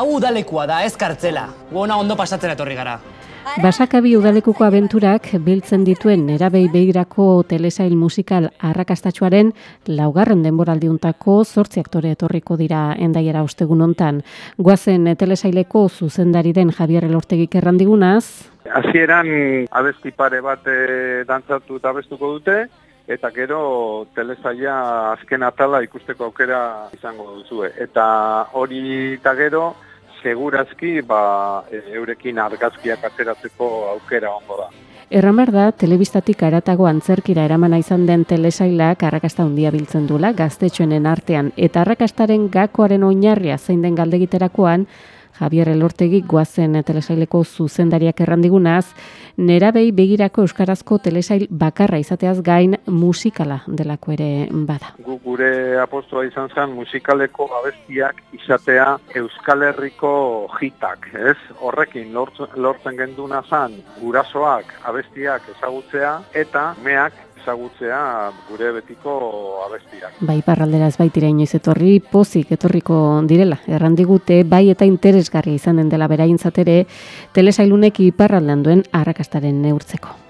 Hau udalekua da, ez kartzela. Guona ondo pasatzen etorri gara. Basakabi udalekuko abenturak biltzen dituen nerabei begirako telesail musikal arrakastatxoaren laugarren denboraldiuntako zortzi aktore etorriko dira endaiera ostegun hontan. Guazen telesaileko zuzendari den Javier Elortegik errandigunaz. Hasieran abesti pare bat e, dantzatu eta abestuko dute, eta gero telesaia azken atala ikusteko aukera izango duzue. Eta hori eta gero, segurazki ba, e, eurekin argazkiak ateratzeko aukera ongo da. Erramar da, telebistatik aratago antzerkira eramana izan den telesailak arrakasta handia biltzen dula gaztetxoenen artean, eta arrakastaren gakoaren oinarria zein den galdegiterakoan, Javier Elortegi guazen telesaileko zuzendariak errandigunaz, nerabei begirako euskarazko telesail bakarra izateaz gain musikala delako ere bada. Gu gure apostoa izan zen musikaleko abestiak izatea Euskal Herriko hitak, ez? Horrekin lortzen, lortzen genduna zen gurasoak abestiak ezagutzea eta meak ezagutzea gure betiko abestiak. Bai, parraldera ez baitira inoiz etorri, pozik etorriko direla. Errandigute, bai eta interesgarri izan den dela beraintzatere, telesailunek iparraldean duen arrakastaren neurtzeko.